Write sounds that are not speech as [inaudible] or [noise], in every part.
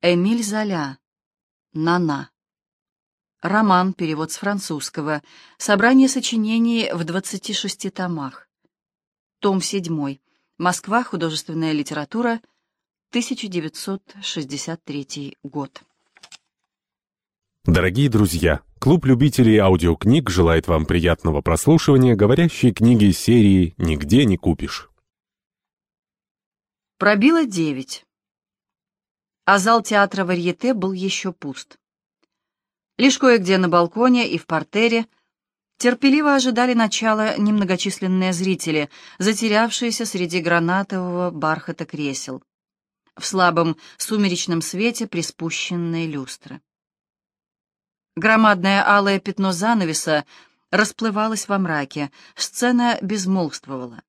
Эмиль Золя. Нана. Роман, перевод с французского. Собрание сочинений в 26 томах. Том 7. Москва. Художественная литература. 1963 год. Дорогие друзья, клуб любителей аудиокниг желает вам приятного прослушивания говорящей книги серии «Нигде не купишь». Пробило девять а зал театра Варьете был еще пуст. Лишь кое-где на балконе и в портере терпеливо ожидали начала немногочисленные зрители, затерявшиеся среди гранатового бархата кресел, в слабом сумеречном свете приспущенные люстры. Громадное алое пятно занавеса расплывалось во мраке, сцена безмолвствовала.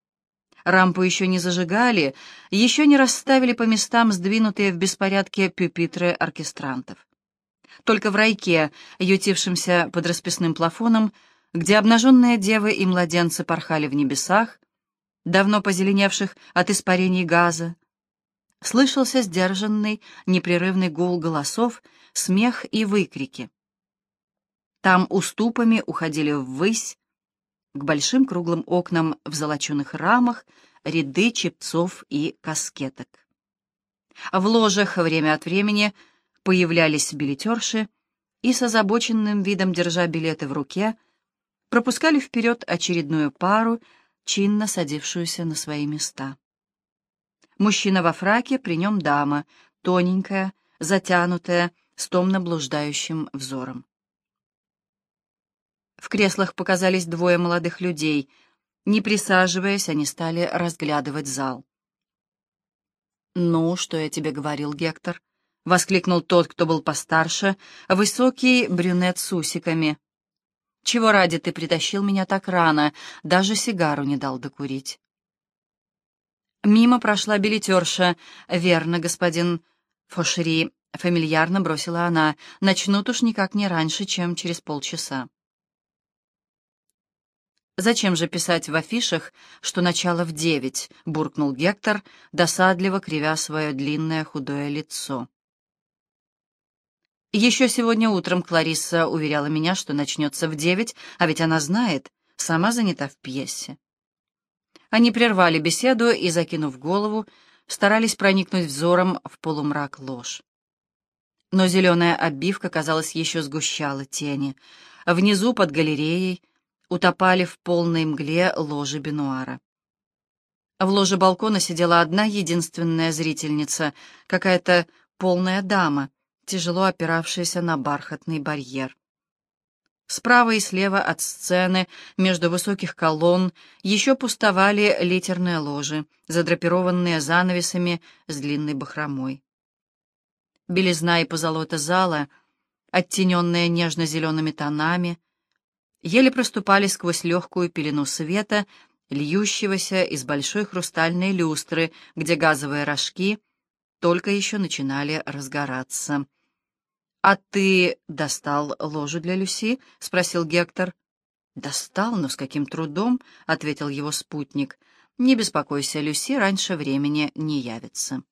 Рампу еще не зажигали, еще не расставили по местам сдвинутые в беспорядке пюпитры оркестрантов. Только в райке, ютившемся под расписным плафоном, где обнаженные девы и младенцы порхали в небесах, давно позеленевших от испарений газа, слышался сдержанный, непрерывный гул голосов, смех и выкрики. Там уступами уходили ввысь, к большим круглым окнам в золоченых рамах ряды чепцов и каскеток. В ложах время от времени появлялись билетерши и с озабоченным видом, держа билеты в руке, пропускали вперед очередную пару, чинно садившуюся на свои места. Мужчина во фраке, при нем дама, тоненькая, затянутая, с томно блуждающим взором. В креслах показались двое молодых людей. Не присаживаясь, они стали разглядывать зал. «Ну, что я тебе говорил, Гектор?» — воскликнул тот, кто был постарше, высокий брюнет с усиками. «Чего ради ты притащил меня так рано? Даже сигару не дал докурить». Мимо прошла билетерша. «Верно, господин Фошери», — фамильярно бросила она. «Начнут уж никак не раньше, чем через полчаса». «Зачем же писать в афишах, что начало в девять?» — буркнул Гектор, досадливо кривя свое длинное худое лицо. Еще сегодня утром Кларисса уверяла меня, что начнется в девять, а ведь она знает, сама занята в пьесе. Они прервали беседу и, закинув голову, старались проникнуть взором в полумрак ложь. Но зеленая обивка, казалось, еще сгущала тени. Внизу, под галереей, утопали в полной мгле ложи Бенуара. В ложе балкона сидела одна единственная зрительница, какая-то полная дама, тяжело опиравшаяся на бархатный барьер. Справа и слева от сцены, между высоких колонн, еще пустовали литерные ложи, задрапированные занавесами с длинной бахромой. Белизна и позолота зала, оттененная нежно-зелеными тонами, еле проступали сквозь легкую пелену света, льющегося из большой хрустальной люстры, где газовые рожки только еще начинали разгораться. «А ты достал ложу для Люси?» — спросил Гектор. «Достал, но с каким трудом?» — ответил его спутник. «Не беспокойся, Люси раньше времени не явится».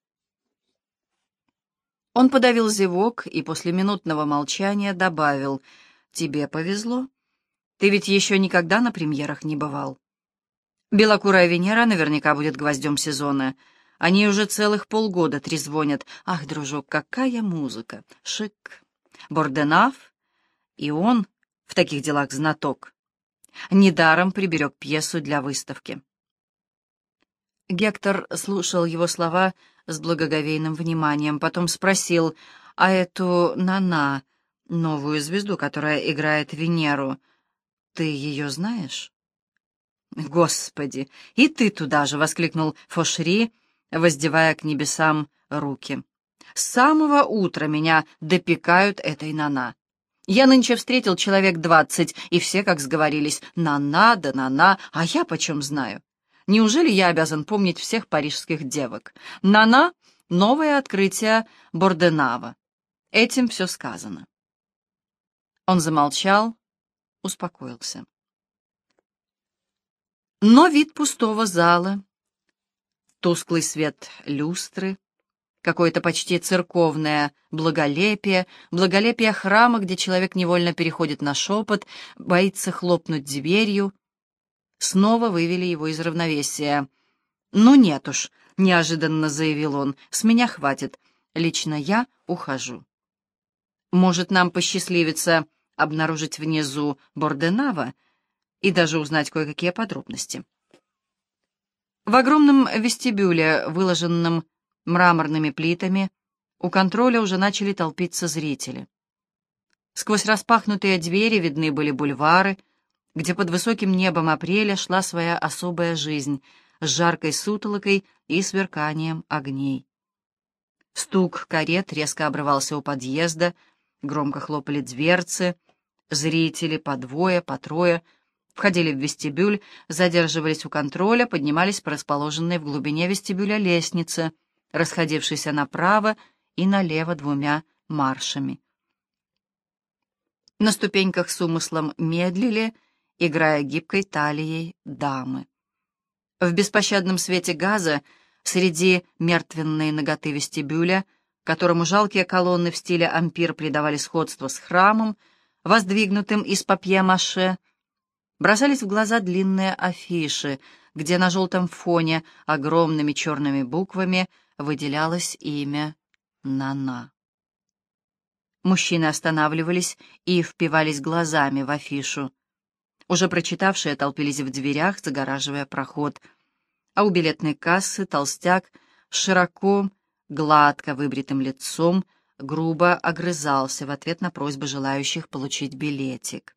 Он подавил зевок и после минутного молчания добавил, «Тебе повезло. Ты ведь еще никогда на премьерах не бывал. Белокурая Венера наверняка будет гвоздем сезона. Они уже целых полгода трезвонят. Ах, дружок, какая музыка! Шик! Борденав. И он в таких делах знаток. Недаром приберег пьесу для выставки. Гектор слушал его слова с благоговейным вниманием, потом спросил, а эту Нана, новую звезду, которая играет Венеру, ты ее знаешь? Господи, и ты туда же, — воскликнул Фошри, воздевая к небесам руки. С самого утра меня допекают этой Нана. Я нынче встретил человек двадцать, и все, как сговорились, Нана да Нана, а я почем знаю? Неужели я обязан помнить всех парижских девок? Нана — новое открытие Борденава. Этим все сказано. Он замолчал, успокоился. Но вид пустого зала, тусклый свет люстры, какое-то почти церковное благолепие, благолепие храма, где человек невольно переходит на шепот, боится хлопнуть дверью. Снова вывели его из равновесия. «Ну нет уж», — неожиданно заявил он, — «с меня хватит. Лично я ухожу». «Может, нам посчастливится обнаружить внизу Борденава и даже узнать кое-какие подробности». В огромном вестибюле, выложенном мраморными плитами, у контроля уже начали толпиться зрители. Сквозь распахнутые двери видны были бульвары, где под высоким небом апреля шла своя особая жизнь с жаркой сутолокой и сверканием огней. Стук карет резко обрывался у подъезда, громко хлопали дверцы, зрители по двое, по трое входили в вестибюль, задерживались у контроля, поднимались по расположенной в глубине вестибюля лестнице — расходившийся направо и налево двумя маршами. На ступеньках с умыслом медлили, играя гибкой талией дамы. В беспощадном свете газа, среди мертвенной ноготы вестибюля, которому жалкие колонны в стиле ампир придавали сходство с храмом, воздвигнутым из папье-маше, бросались в глаза длинные афиши, где на желтом фоне огромными черными буквами выделялось имя Нана. Мужчины останавливались и впивались глазами в афишу. Уже прочитавшие толпились в дверях, загораживая проход, а у билетной кассы толстяк с широко, гладко выбритым лицом грубо огрызался в ответ на просьбы желающих получить билетик.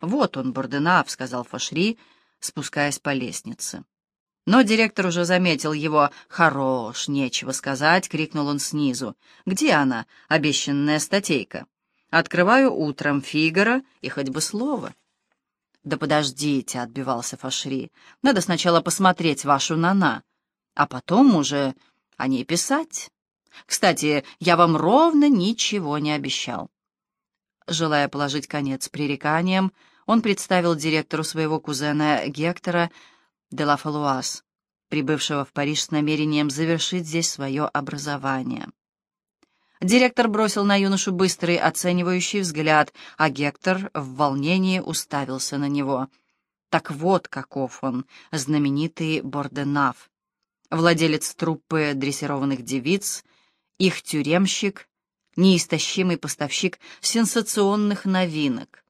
«Вот он, Борденав», — сказал Фашри, спускаясь по лестнице. Но директор уже заметил его. «Хорош, нечего сказать!» — крикнул он снизу. «Где она, обещанная статейка?» «Открываю утром Фигара и хоть бы слово». «Да подождите», — отбивался Фашри. «Надо сначала посмотреть вашу Нана, а потом уже о ней писать. Кстати, я вам ровно ничего не обещал». Желая положить конец пререканиям, он представил директору своего кузена Гектора де ла Фалуаз, прибывшего в Париж с намерением завершить здесь свое образование. Директор бросил на юношу быстрый оценивающий взгляд, а Гектор в волнении уставился на него. Так вот каков он, знаменитый Борденав, владелец труппы дрессированных девиц, их тюремщик, неистощимый поставщик сенсационных новинок.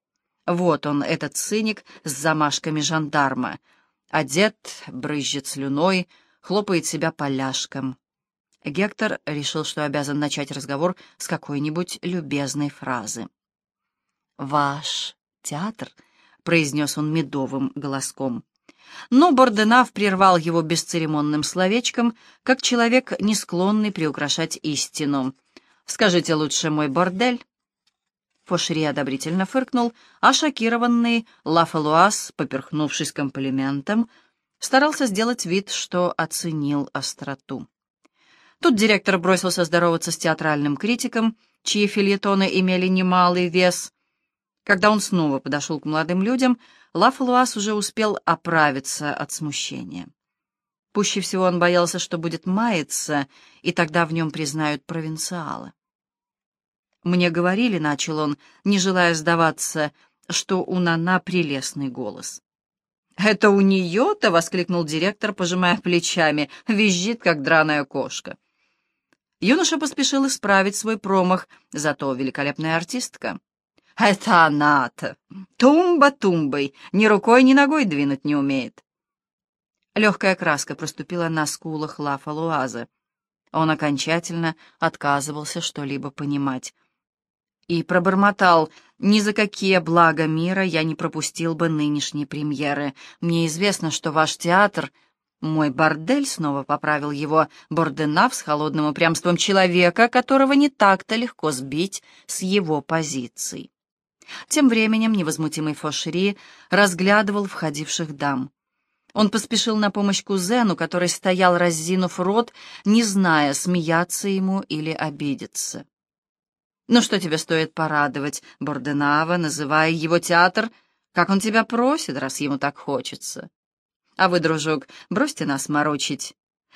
Вот он, этот циник с замашками жандарма — Одет, брызжет слюной, хлопает себя поляшком. Гектор решил, что обязан начать разговор с какой-нибудь любезной фразы. «Ваш театр», — произнес он медовым голоском. Но Борденав прервал его бесцеремонным словечком, как человек, не склонный приукрашать истину. «Скажите лучше мой бордель». Фошери одобрительно фыркнул, а шокированный Лафалуаз, поперхнувшись комплиментом, старался сделать вид, что оценил остроту. Тут директор бросился здороваться с театральным критиком, чьи фильетоны имели немалый вес. Когда он снова подошел к молодым людям, Лафалуаз уже успел оправиться от смущения. Пуще всего он боялся, что будет маяться, и тогда в нем признают провинциала. Мне говорили, — начал он, не желая сдаваться, — что у Нана прелестный голос. «Это у нее-то!» — воскликнул директор, пожимая плечами, визжит, как драная кошка. Юноша поспешил исправить свой промах, зато великолепная артистка. «Это она-то! Тумба тумбой! Ни рукой, ни ногой двинуть не умеет!» Легкая краска проступила на скулах Лафа Луаза. Он окончательно отказывался что-либо понимать и пробормотал, «Ни за какие блага мира я не пропустил бы нынешней премьеры. Мне известно, что ваш театр...» Мой бордель снова поправил его Борденав с холодным упрямством человека, которого не так-то легко сбить с его позиций. Тем временем невозмутимый Фошери разглядывал входивших дам. Он поспешил на помощь кузену, который стоял, раззинув рот, не зная, смеяться ему или обидеться. Ну что тебе стоит порадовать Борденава, называя его театр, как он тебя просит, раз ему так хочется? А вы, дружок, бросьте нас морочить.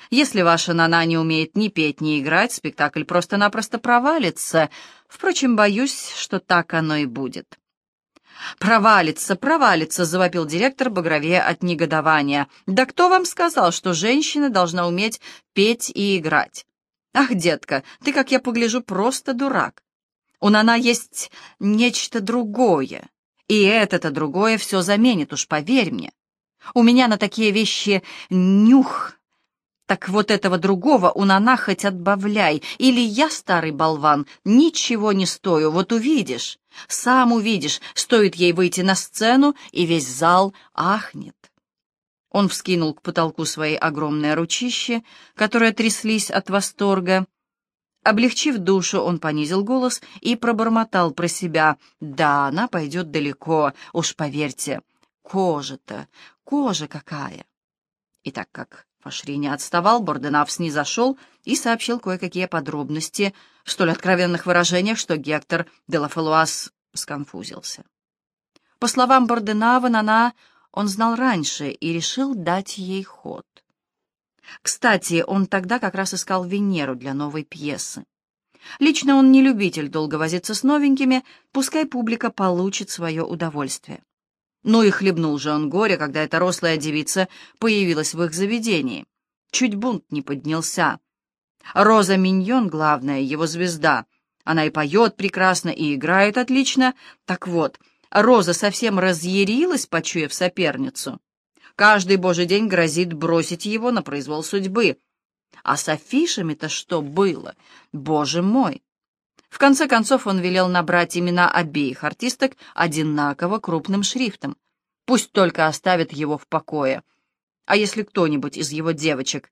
Если ваша Нана не умеет ни петь, ни играть, спектакль просто-напросто провалится. Впрочем, боюсь, что так оно и будет. «Провалится, провалится!» — завопил директор багровее от негодования. «Да кто вам сказал, что женщина должна уметь петь и играть? Ах, детка, ты, как я погляжу, просто дурак. У Нана есть нечто другое, и это-то другое все заменит, уж поверь мне. У меня на такие вещи нюх. Так вот этого другого у Нана хоть отбавляй, или я, старый болван, ничего не стою, вот увидишь». Сам увидишь, стоит ей выйти на сцену, и весь зал ахнет. Он вскинул к потолку свои огромные ручища, которые тряслись от восторга. Облегчив душу, он понизил голос и пробормотал про себя. «Да, она пойдет далеко, уж поверьте. Кожа-то, кожа какая!» И так как Фашри не отставал, Борденав снизошел и сообщил кое-какие подробности в столь откровенных выражениях, что Гектор де Лафелуаз сконфузился. По словам Борденава, Нана он знал раньше и решил дать ей ход. Кстати, он тогда как раз искал Венеру для новой пьесы. Лично он не любитель долго возиться с новенькими, пускай публика получит свое удовольствие. Ну и хлебнул же он горе, когда эта рослая девица появилась в их заведении. Чуть бунт не поднялся. Роза Миньон, главная, его звезда. Она и поет прекрасно, и играет отлично. Так вот, Роза совсем разъярилась, почуяв соперницу. Каждый божий день грозит бросить его на произвол судьбы. А с афишами-то что было? Боже мой! В конце концов он велел набрать имена обеих артисток одинаково крупным шрифтом. Пусть только оставят его в покое. А если кто-нибудь из его девочек,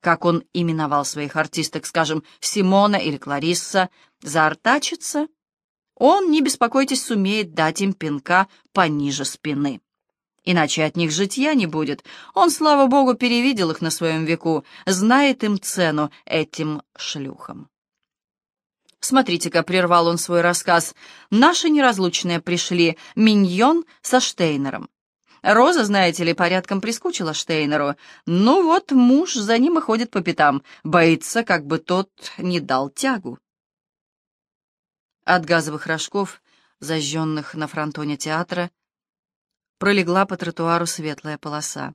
как он именовал своих артисток, скажем, Симона или Кларисса, заортачится, он, не беспокойтесь, сумеет дать им пинка пониже спины. Иначе от них житья не будет. Он, слава богу, перевидел их на своем веку, знает им цену этим шлюхам. «Смотрите-ка», — прервал он свой рассказ, — «наши неразлучные пришли, Миньон со Штейнером. Роза, знаете ли, порядком прискучила Штейнеру. Ну вот, муж за ним и ходит по пятам, боится, как бы тот не дал тягу». От газовых рожков, зажженных на фронтоне театра, пролегла по тротуару светлая полоса.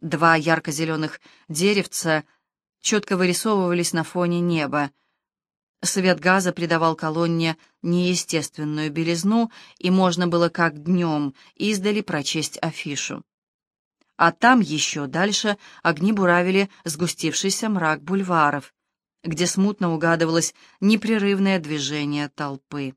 Два ярко-зеленых деревца четко вырисовывались на фоне неба, Свет газа придавал колонне неестественную белизну, и можно было как днем издали прочесть афишу. А там еще дальше огни буравили сгустившийся мрак бульваров, где смутно угадывалось непрерывное движение толпы.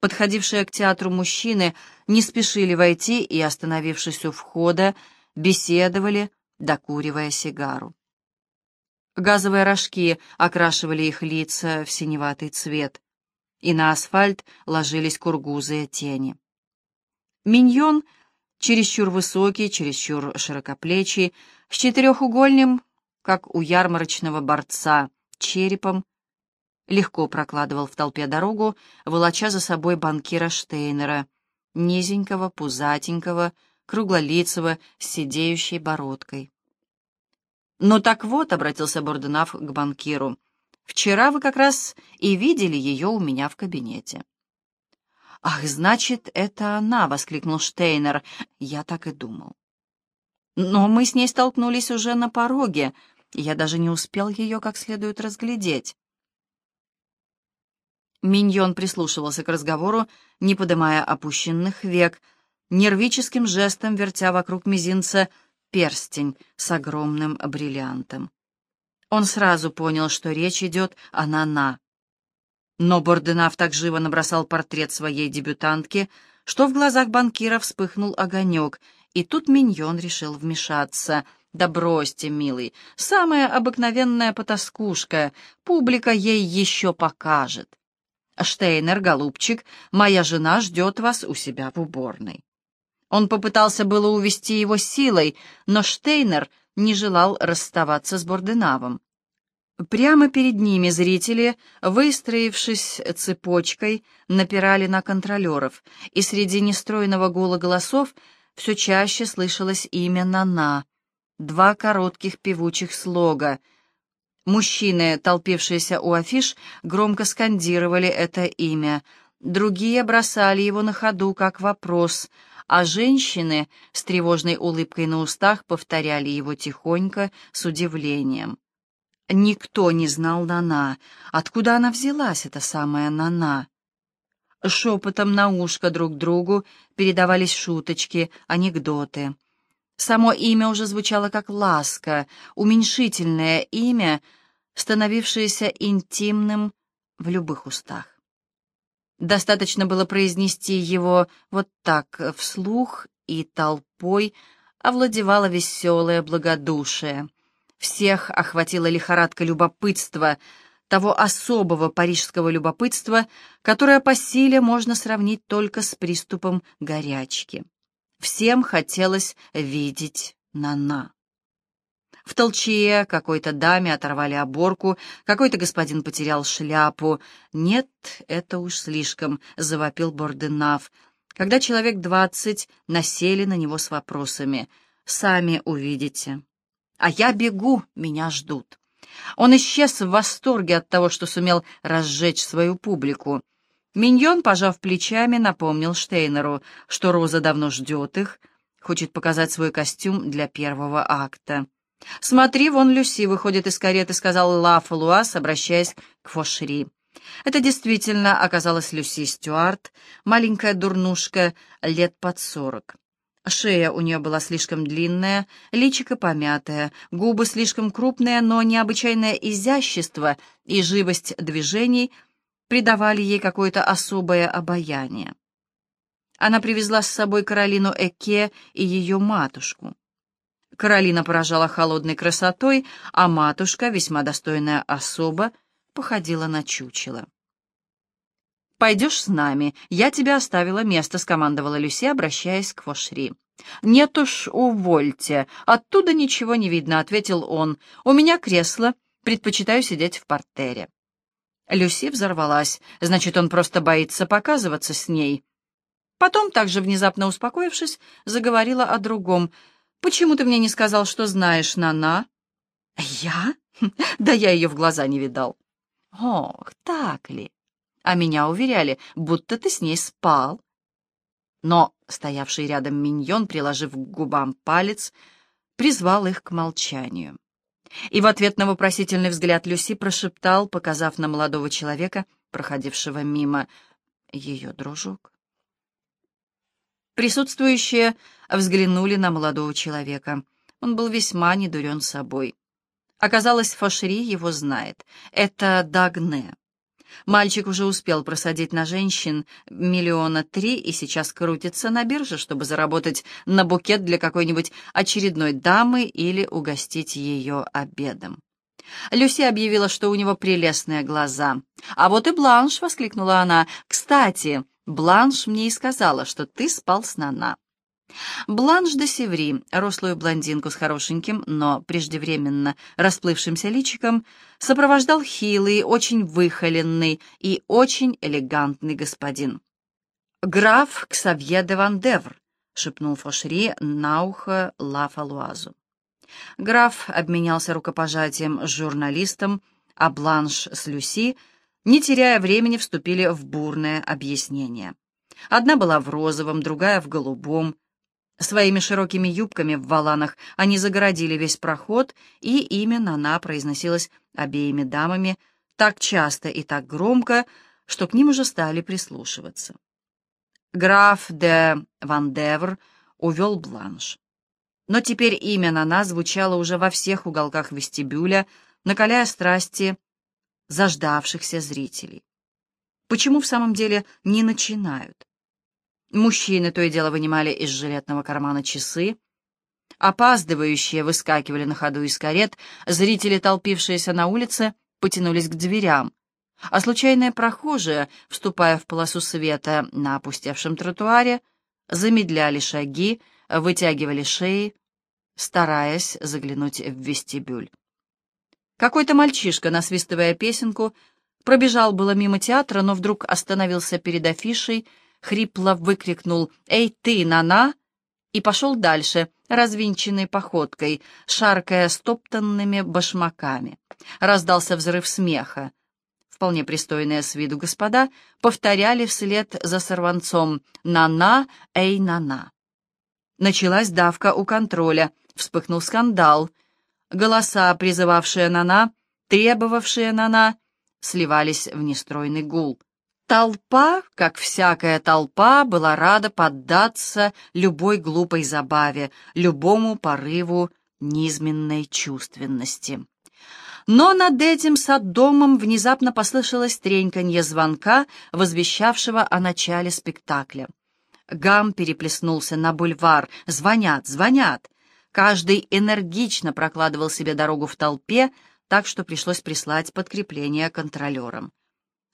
Подходившие к театру мужчины не спешили войти и, остановившись у входа, беседовали, докуривая сигару. Газовые рожки окрашивали их лица в синеватый цвет, и на асфальт ложились кургузые тени. Миньон, чересчур высокий, чересчур широкоплечий, с четырехугольным, как у ярмарочного борца, черепом, легко прокладывал в толпе дорогу, волоча за собой банкира Штейнера, низенького, пузатенького, круглолицего, с сидеющей бородкой. «Ну так вот», — обратился Борденав к банкиру, — «вчера вы как раз и видели ее у меня в кабинете». «Ах, значит, это она!» — воскликнул Штейнер. «Я так и думал». «Но мы с ней столкнулись уже на пороге, я даже не успел ее как следует разглядеть». Миньон прислушивался к разговору, не подымая опущенных век, нервическим жестом вертя вокруг мизинца перстень с огромным бриллиантом. Он сразу понял, что речь идет о Нана. Но Борденав так живо набросал портрет своей дебютантки, что в глазах банкира вспыхнул огонек, и тут Миньон решил вмешаться. «Да бросьте, милый, самая обыкновенная потаскушка, публика ей еще покажет. Штейнер, голубчик, моя жена ждет вас у себя в уборной». Он попытался было увести его силой, но Штейнер не желал расставаться с Борденавом. Прямо перед ними зрители, выстроившись цепочкой, напирали на контролеров, и среди нестройного гула голосов все чаще слышалось имя Нана. два коротких певучих слога. Мужчины, толпившиеся у афиш, громко скандировали это имя, другие бросали его на ходу как вопрос, а женщины с тревожной улыбкой на устах повторяли его тихонько, с удивлением. Никто не знал Нана. Откуда она взялась, эта самая Нана? Шепотом на ушко друг другу передавались шуточки, анекдоты. Само имя уже звучало как ласка, уменьшительное имя, становившееся интимным в любых устах. Достаточно было произнести его вот так вслух, и толпой овладевало веселое благодушие. Всех охватила лихорадка любопытства, того особого парижского любопытства, которое по силе можно сравнить только с приступом горячки. Всем хотелось видеть Нана. В толчье какой-то даме оторвали оборку, какой-то господин потерял шляпу. «Нет, это уж слишком», — завопил Борденав, когда человек двадцать насели на него с вопросами. «Сами увидите». «А я бегу, меня ждут». Он исчез в восторге от того, что сумел разжечь свою публику. Миньон, пожав плечами, напомнил Штейнеру, что Роза давно ждет их, хочет показать свой костюм для первого акта. «Смотри, вон Люси выходит из кареты», — сказал Ла Фалуас, обращаясь к Фошри. Это действительно оказалась Люси Стюарт, маленькая дурнушка, лет под сорок. Шея у нее была слишком длинная, личико помятое, губы слишком крупные, но необычайное изящество и живость движений — придавали ей какое-то особое обаяние. Она привезла с собой Каролину Эке и ее матушку. Каролина поражала холодной красотой, а матушка, весьма достойная особа, походила на чучело. «Пойдешь с нами, я тебе оставила место», — скомандовала Люси, обращаясь к Фошри. «Нет уж, увольте, оттуда ничего не видно», — ответил он. «У меня кресло, предпочитаю сидеть в портере». Люси взорвалась. Значит, он просто боится показываться с ней. Потом, также внезапно успокоившись, заговорила о другом. «Почему ты мне не сказал, что знаешь Нана?» «Я? [laughs] Да я ее в глаза не видал». «Ох, так ли? А меня уверяли, будто ты с ней спал». Но стоявший рядом миньон, приложив к губам палец, призвал их к молчанию и в ответ на вопросительный взгляд Люси прошептал, показав на молодого человека, проходившего мимо, ее дружок. Присутствующие взглянули на молодого человека. Он был весьма недурен собой. Оказалось, Фошери его знает. Это Дагне. Мальчик уже успел просадить на женщин миллиона три и сейчас крутится на бирже, чтобы заработать на букет для какой-нибудь очередной дамы или угостить ее обедом. Люси объявила, что у него прелестные глаза. «А вот и Бланш!» — воскликнула она. «Кстати, Бланш мне и сказала, что ты спал с Нана». Бланш де Севри, рослую блондинку с хорошеньким, но преждевременно расплывшимся личиком, сопровождал хилый, очень выхоленный и очень элегантный господин. «Граф Ксавье де Вандевр», — шепнул Фошри на ухо Ла Фалуазу. Граф обменялся рукопожатием с журналистом, а Бланш с Люси, не теряя времени, вступили в бурное объяснение. Одна была в розовом, другая в голубом, Своими широкими юбками в валанах они загородили весь проход, и имя Нана произносилось обеими дамами так часто и так громко, что к ним уже стали прислушиваться. Граф де Вандевр увел бланш. Но теперь имя Нана звучало уже во всех уголках вестибюля, накаляя страсти заждавшихся зрителей. Почему в самом деле не начинают? Мужчины то и дело вынимали из жилетного кармана часы. Опаздывающие выскакивали на ходу из карет, зрители, толпившиеся на улице, потянулись к дверям, а случайные прохожие, вступая в полосу света на опустевшем тротуаре, замедляли шаги, вытягивали шеи, стараясь заглянуть в вестибюль. Какой-то мальчишка, насвистывая песенку, пробежал было мимо театра, но вдруг остановился перед афишей, хрипло выкрикнул «Эй, ты, Нана!» и пошел дальше, развинченной походкой, шаркая стоптанными башмаками. Раздался взрыв смеха. Вполне пристойные с виду господа повторяли вслед за сорванцом «На-на, эй, на-на». Началась давка у контроля, вспыхнул скандал. Голоса, призывавшие «на-на», требовавшие «на-на», сливались в нестройный гул. Толпа, как всякая толпа, была рада поддаться любой глупой забаве, любому порыву низменной чувственности. Но над этим Содомом внезапно послышалось треньканье звонка, возвещавшего о начале спектакля. Гам переплеснулся на бульвар. «Звонят, звонят!» Каждый энергично прокладывал себе дорогу в толпе, так что пришлось прислать подкрепление контролерам.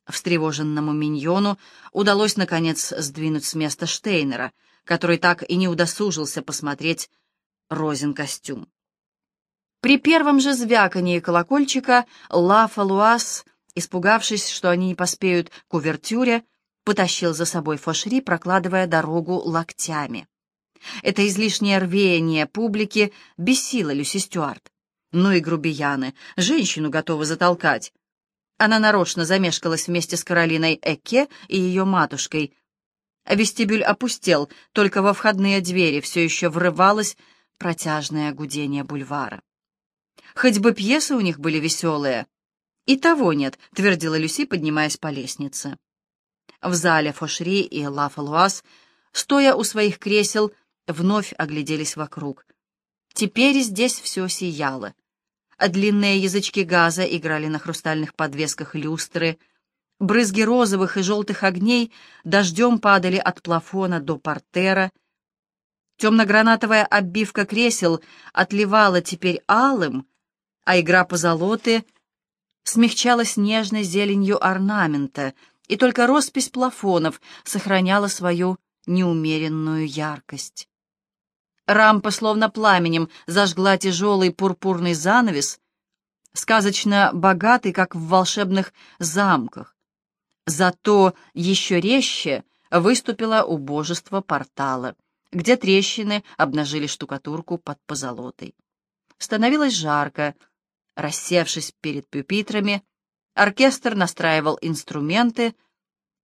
Встревоженному миньону удалось, наконец, сдвинуть с места Штейнера, который так и не удосужился посмотреть Розин костюм. При первом же звякании колокольчика Ла Фалуас, испугавшись, что они не поспеют к увертюре, потащил за собой Фошри, прокладывая дорогу локтями. Это излишнее рвение публики бесило Люси Стюарт. Ну и грубияны, женщину готовы затолкать. Она нарочно замешкалась вместе с Каролиной Экке и ее матушкой. Вестибюль опустел, только во входные двери все еще врывалось протяжное гудение бульвара. Хоть бы пьесы у них были веселые. И того нет, твердила Люси, поднимаясь по лестнице. В зале Фошри и Ла Фалуаз, стоя у своих кресел, вновь огляделись вокруг. Теперь здесь все сияло а длинные язычки газа играли на хрустальных подвесках люстры, брызги розовых и желтых огней дождем падали от плафона до портера, темно-гранатовая оббивка кресел отливала теперь алым, а игра позолоты смягчалась нежной зеленью орнамента, и только роспись плафонов сохраняла свою неумеренную яркость. Рампа словно пламенем зажгла тяжелый пурпурный занавес, сказочно богатый, как в волшебных замках. Зато еще резче выступило убожество портала, где трещины обнажили штукатурку под позолотой. Становилось жарко. Рассевшись перед пюпитрами, оркестр настраивал инструменты,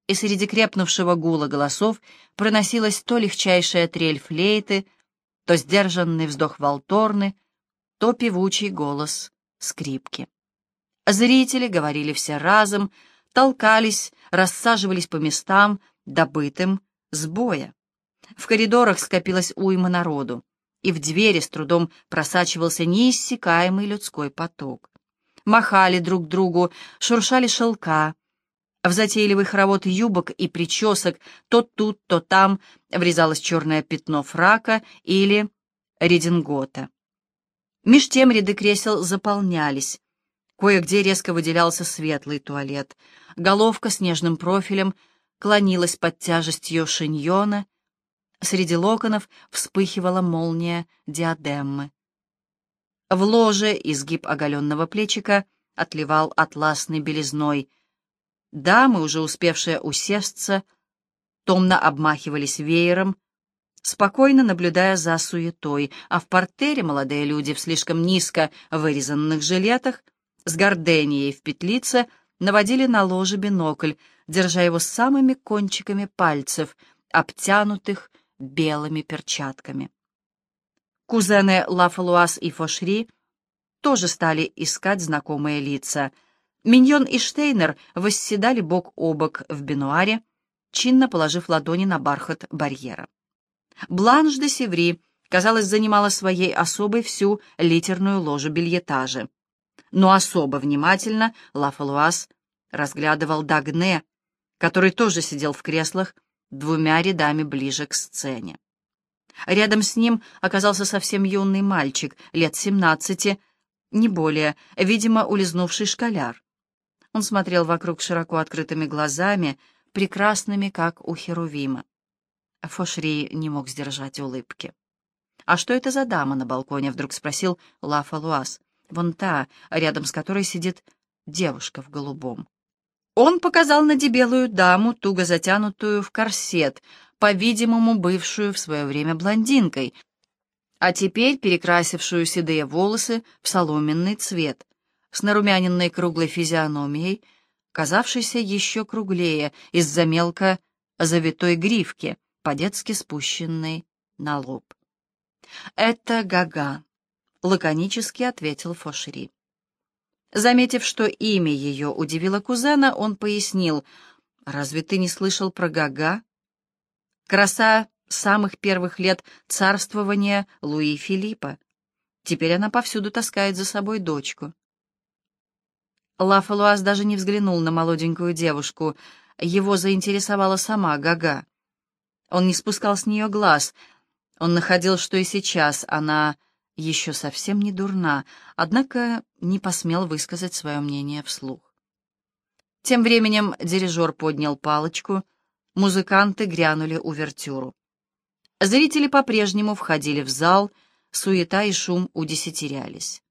и среди крепнувшего гула голосов проносилась то легчайшая трель флейты, то сдержанный вздох Волторны, то певучий голос скрипки. Зрители говорили все разом, толкались, рассаживались по местам, добытым с боя. В коридорах скопилась уйма народу, и в двери с трудом просачивался неиссякаемый людской поток. Махали друг другу, шуршали шелка. В затейливый хоровод юбок и причесок то тут, то там врезалось черное пятно фрака или редингота. Меж тем ряды кресел заполнялись. Кое-где резко выделялся светлый туалет. Головка с нежным профилем клонилась под тяжестью шиньона. Среди локонов вспыхивала молния диадеммы. В ложе изгиб оголенного плечика отливал атласной белизной. Дамы, уже успевшие усесться, томно обмахивались веером, спокойно наблюдая за суетой, а в портере молодые люди в слишком низко вырезанных жилетах с горденией в петлице наводили на ложе бинокль, держа его самыми кончиками пальцев, обтянутых белыми перчатками. Кузены Лафалуас и Фошри тоже стали искать знакомые лица. Миньон и Штейнер восседали бок о бок в бинуаре, чинно положив ладони на бархат барьера. Бланш де Севри, казалось, занимала своей особой всю литерную ложу бельетажа. Но особо внимательно Лафалуаз разглядывал Дагне, который тоже сидел в креслах двумя рядами ближе к сцене. Рядом с ним оказался совсем юный мальчик, лет семнадцати, не более, видимо, улизнувший школяр. Он смотрел вокруг широко открытыми глазами, прекрасными, как у Херувима. Фошри не мог сдержать улыбки. «А что это за дама на балконе?» — вдруг спросил Лафа Луас. «Вон та, рядом с которой сидит девушка в голубом». Он показал на дебелую даму, туго затянутую в корсет, по-видимому, бывшую в свое время блондинкой, а теперь перекрасившую седые волосы в соломенный цвет, с нарумяненной круглой физиономией, казавшейся еще круглее из-за мелко завитой гривки, по-детски спущенной на лоб. «Это Гага», — лаконически ответил Фошери. Заметив, что имя ее удивило кузена, он пояснил, «Разве ты не слышал про Гага?» Краса самых первых лет царствования Луи Филиппа. Теперь она повсюду таскает за собой дочку. Лафалуаз даже не взглянул на молоденькую девушку. Его заинтересовала сама Гага. Он не спускал с нее глаз. Он находил, что и сейчас она еще совсем не дурна, однако не посмел высказать свое мнение вслух. Тем временем дирижер поднял палочку, музыканты грянули увертюру. Зрители по-прежнему входили в зал, суета и шум удесятерялись.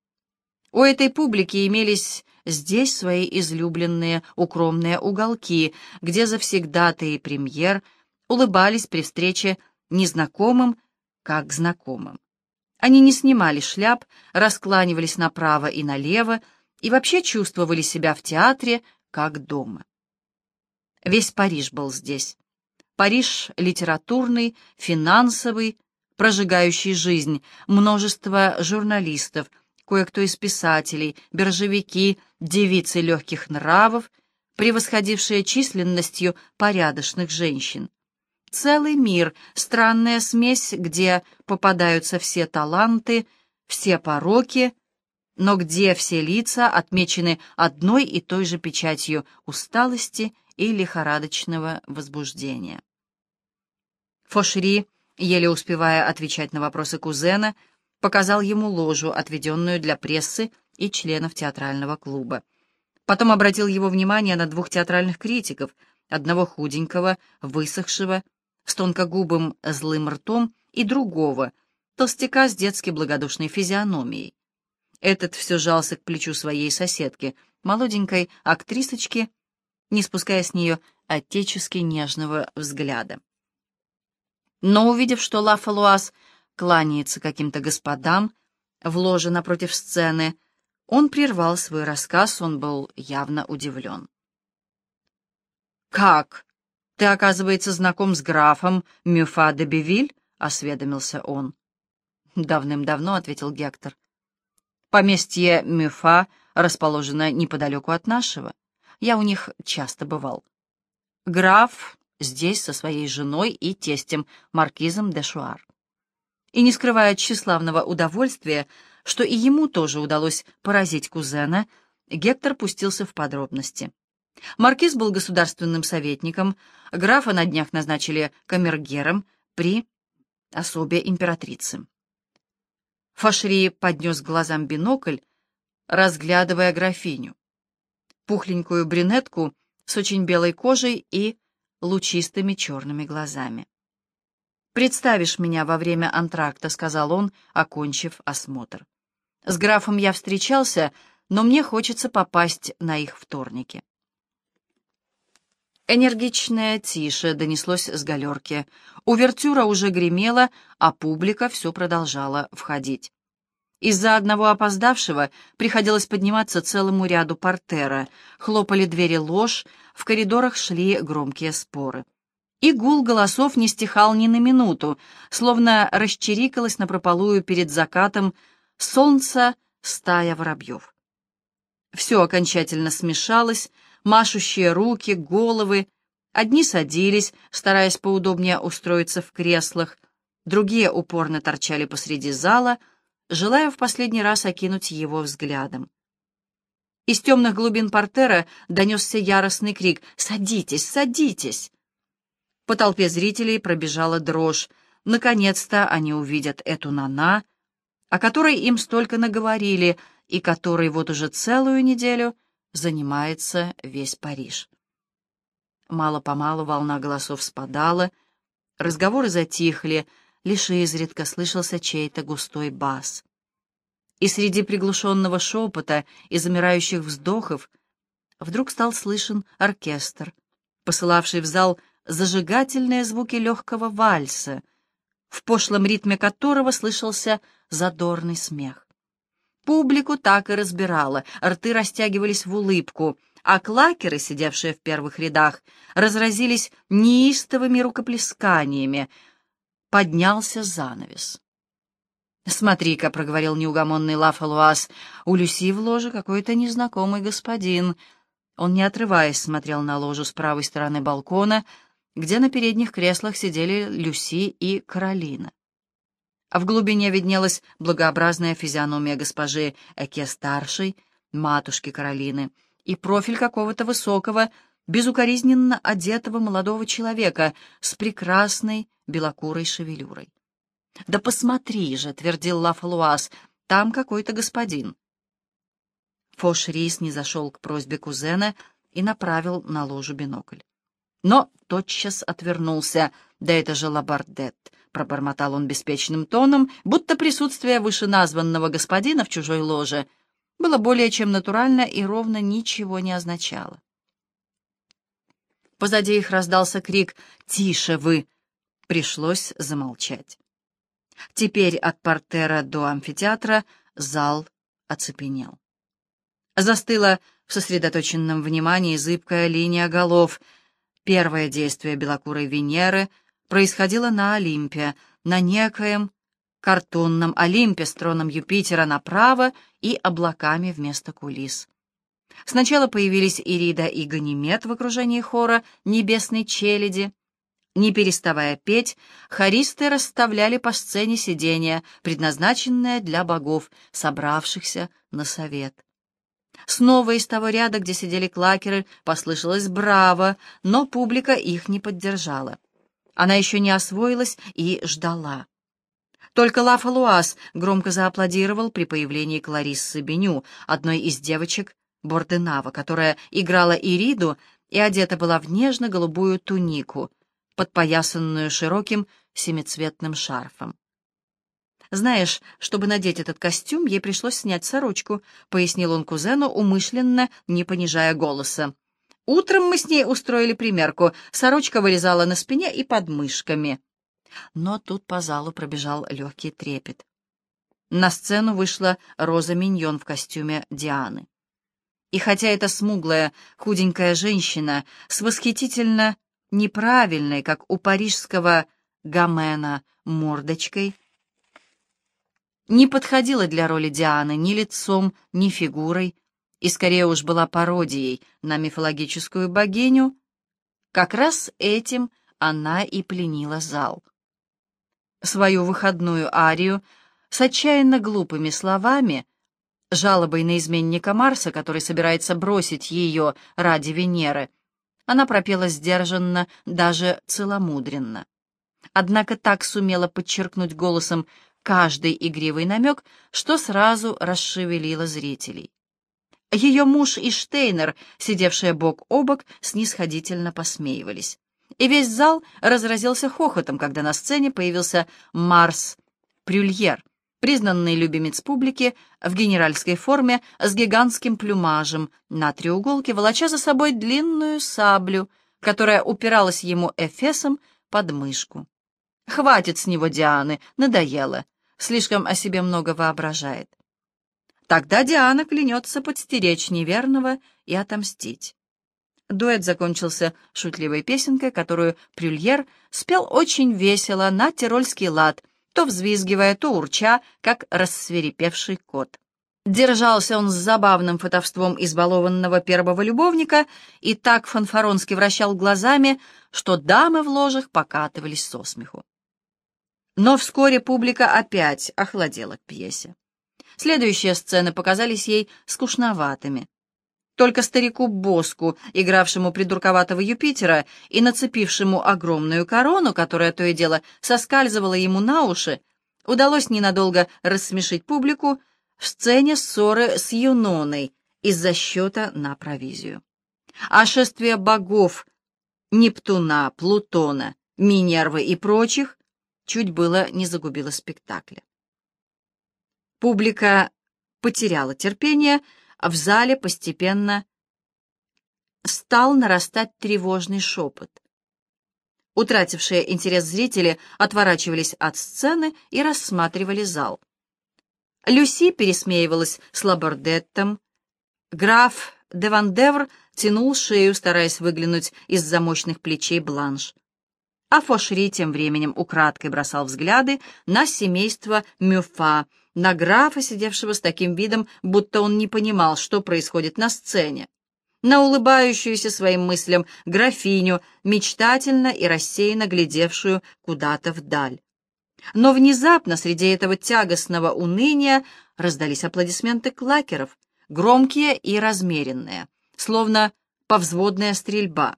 У этой публики имелись здесь свои излюбленные укромные уголки, где завсегдаты и премьер улыбались при встрече незнакомым, как знакомым. Они не снимали шляп, раскланивались направо и налево и вообще чувствовали себя в театре, как дома. Весь Париж был здесь. Париж литературный, финансовый, прожигающий жизнь, множество журналистов, кое-кто из писателей, биржевики, девицы легких нравов, превосходившие численностью порядочных женщин. Целый мир, странная смесь, где попадаются все таланты, все пороки, но где все лица отмечены одной и той же печатью усталости и лихорадочного возбуждения. Фошри, еле успевая отвечать на вопросы кузена, показал ему ложу, отведенную для прессы и членов театрального клуба. Потом обратил его внимание на двух театральных критиков, одного худенького, высохшего, с тонкогубым злым ртом, и другого, толстяка с детски благодушной физиономией. Этот все жался к плечу своей соседки, молоденькой актрисочки, не спуская с нее отечески нежного взгляда. Но, увидев, что Ла Фалуаз кланяется каким-то господам в ложе напротив сцены, он прервал свой рассказ, он был явно удивлен. «Как? Ты, оказывается, знаком с графом Мюфа де Бевиль?» — осведомился он. «Давным-давно», — ответил Гектор. «Поместье Мюфа расположено неподалеку от нашего. Я у них часто бывал. Граф здесь со своей женой и тестем, маркизом де Шуар. И не скрывая тщеславного удовольствия, что и ему тоже удалось поразить кузена, Гектор пустился в подробности. Маркиз был государственным советником, графа на днях назначили камергером при особе императрицы. Фашри поднес глазам бинокль, разглядывая графиню пухленькую брюнетку с очень белой кожей и лучистыми черными глазами. «Представишь меня во время антракта», — сказал он, окончив осмотр. «С графом я встречался, но мне хочется попасть на их вторники». Энергичное «тише» донеслось с галерки. Увертюра уже гремела, а публика все продолжала входить. Из-за одного опоздавшего приходилось подниматься целому ряду портера, хлопали двери лож, в коридорах шли громкие споры. И гул голосов не стихал ни на минуту, словно расчерикалась напропалую перед закатом солнца стая воробьев. Все окончательно смешалось, машущие руки, головы. Одни садились, стараясь поудобнее устроиться в креслах, другие упорно торчали посреди зала — желая в последний раз окинуть его взглядом. Из темных глубин портера донесся яростный крик «Садитесь, садитесь!». По толпе зрителей пробежала дрожь. Наконец-то они увидят эту Нана, о которой им столько наговорили и которой вот уже целую неделю занимается весь Париж. Мало-помалу волна голосов спадала, разговоры затихли, лишь изредка слышался чей-то густой бас. И среди приглушенного шепота и замирающих вздохов вдруг стал слышен оркестр, посылавший в зал зажигательные звуки легкого вальса, в пошлом ритме которого слышался задорный смех. Публику так и разбирало, рты растягивались в улыбку, а клакеры, сидевшие в первых рядах, разразились неистовыми рукоплесканиями. Поднялся занавес. «Смотри-ка», — проговорил неугомонный Лафалуаз, — «у Люси в ложе какой-то незнакомый господин». Он, не отрываясь, смотрел на ложу с правой стороны балкона, где на передних креслах сидели Люси и Каролина. А в глубине виднелась благообразная физиономия госпожи Эке-старшей, матушки Каролины, и профиль какого-то высокого, безукоризненно одетого молодого человека с прекрасной белокурой шевелюрой. «Да посмотри же!» — твердил Лафалуаз. «Там какой-то господин». Фош Рис не зашел к просьбе кузена и направил на ложу бинокль. Но тотчас отвернулся. «Да это же Лабардет!» — пробормотал он беспечным тоном, будто присутствие вышеназванного господина в чужой ложе было более чем натурально и ровно ничего не означало. Позади их раздался крик «Тише вы!» Пришлось замолчать. Теперь от портера до амфитеатра зал оцепенел. Застыла в сосредоточенном внимании зыбкая линия голов. Первое действие белокурой Венеры происходило на Олимпе, на некоем картонном Олимпе с троном Юпитера направо и облаками вместо кулис. Сначала появились Ирида и Ганимед в окружении хора небесной челяди, не переставая петь, хористы расставляли по сцене сиденья, предназначенное для богов, собравшихся на совет. Снова из того ряда, где сидели клакеры, послышалось «Браво!», но публика их не поддержала. Она еще не освоилась и ждала. Только Лафа Луас громко зааплодировал при появлении Клариссы Беню, одной из девочек Борденава, которая играла Ириду и одета была в нежно-голубую тунику — подпоясанную широким семицветным шарфом. «Знаешь, чтобы надеть этот костюм, ей пришлось снять сорочку», — пояснил он кузену, умышленно не понижая голоса. «Утром мы с ней устроили примерку. Сорочка вылезала на спине и под мышками». Но тут по залу пробежал легкий трепет. На сцену вышла Роза Миньон в костюме Дианы. И хотя эта смуглая, худенькая женщина с восхитительно неправильной, как у парижского Гомена, мордочкой, не подходила для роли Дианы ни лицом, ни фигурой, и скорее уж была пародией на мифологическую богиню, как раз этим она и пленила зал. Свою выходную арию с отчаянно глупыми словами, жалобой на изменника Марса, который собирается бросить ее ради Венеры, она пропела сдержанно, даже целомудренно. Однако так сумела подчеркнуть голосом каждый игривый намек, что сразу расшевелила зрителей. Ее муж и Штейнер, сидевшие бок о бок, снисходительно посмеивались. И весь зал разразился хохотом, когда на сцене появился Марс Прюльер, признанный любимец публики в генеральской форме с гигантским плюмажем на треуголке, волоча за собой длинную саблю, которая упиралась ему эфесом под мышку. Хватит с него Дианы, надоело, слишком о себе много воображает. Тогда Диана клянется подстеречь неверного и отомстить. Дуэт закончился шутливой песенкой, которую Прюльер спел очень весело на тирольский лад — то взвизгивая, то урча, как рассверепевший кот. Держался он с забавным фотовством избалованного первого любовника и так фанфаронски вращал глазами, что дамы в ложах покатывались со смеху. Но вскоре публика опять охладела к пьесе. Следующие сцены показались ей скучноватыми. Только старику Боску, игравшему придурковатого Юпитера и нацепившему огромную корону, которая то и дело соскальзывала ему на уши, удалось ненадолго рассмешить публику в сцене ссоры с Юноной из-за счета на провизию. А шествие богов Нептуна, Плутона, Минервы и прочих чуть было не загубило спектакля. Публика потеряла терпение, а в зале постепенно стал нарастать тревожный шепот. Утратившие интерес зрители отворачивались от сцены и рассматривали зал. Люси пересмеивалась с Лабордеттом. Граф де Вандевр тянул шею, стараясь выглянуть из замочных плечей Бланш. А Фошри тем временем украдкой бросал взгляды на семейство Мюфа, на графа, сидевшего с таким видом, будто он не понимал, что происходит на сцене, на улыбающуюся своим мыслям графиню, мечтательно и рассеянно глядевшую куда-то вдаль. Но внезапно среди этого тягостного уныния раздались аплодисменты клакеров, громкие и размеренные, словно повзводная стрельба.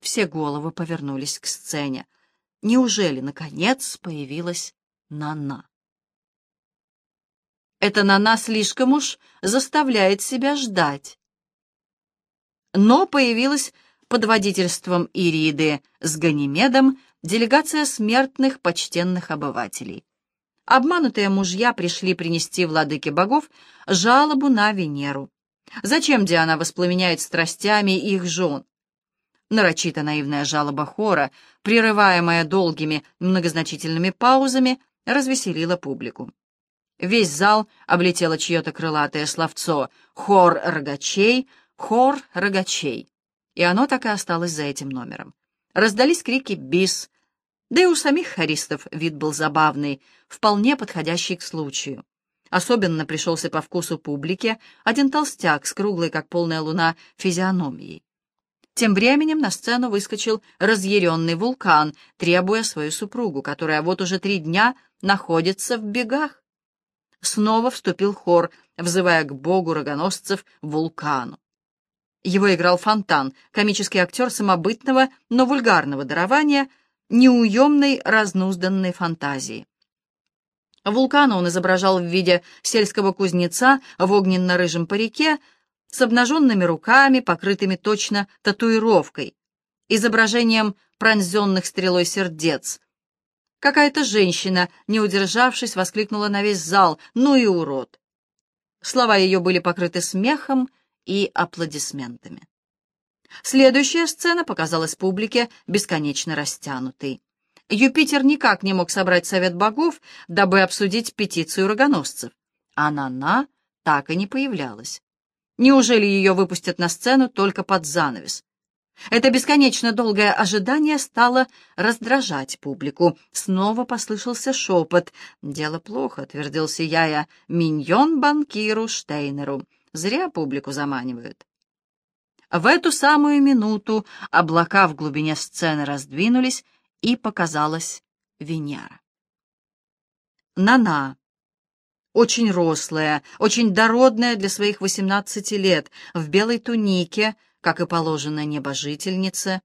Все головы повернулись к сцене. Неужели, наконец, появилась Нана? Эта Нана слишком уж заставляет себя ждать. Но появилась под водительством Ириды с Ганимедом делегация смертных почтенных обывателей. Обманутые мужья пришли принести владыке богов жалобу на Венеру. Зачем Диана воспламеняет страстями их жен? Нарочито наивная жалоба хора, прерываемая долгими многозначительными паузами, развеселила публику. Весь зал облетело чье-то крылатое словцо «Хор рогачей», «Хор рогачей». И оно так и осталось за этим номером. Раздались крики «Бис!», да и у самих хористов вид был забавный, вполне подходящий к случаю. Особенно пришелся по вкусу публике один толстяк с круглой, как полная луна, физиономией. Тем временем на сцену выскочил разъяренный вулкан, требуя свою супругу, которая вот уже три дня находится в бегах. Снова вступил хор, взывая к богу рогоносцев вулкану. Его играл Фонтан, комический актер самобытного, но вульгарного дарования, неуемной, разнузданной фантазии. Вулкана он изображал в виде сельского кузнеца в огненно-рыжем парике с обнаженными руками, покрытыми точно татуировкой, изображением пронзенных стрелой сердец. Какая-то женщина, не удержавшись, воскликнула на весь зал «Ну и урод!». Слова ее были покрыты смехом, и аплодисментами. Следующая сцена показалась публике бесконечно растянутой. Юпитер никак не мог собрать совет богов, дабы обсудить петицию рогоносцев, а Нана так и не появлялась. Неужели ее выпустят на сцену только под занавес? Это бесконечно долгое ожидание стало раздражать публику. Снова послышался шепот. «Дело плохо», — твердил сияя, — «миньон банкиру Штейнеру». Зря публику заманивают. В эту самую минуту облака в глубине сцены раздвинулись, и показалась Венера. Нана, очень рослая, очень дородная для своих восемнадцати лет, в белой тунике, как и положено небожительнице,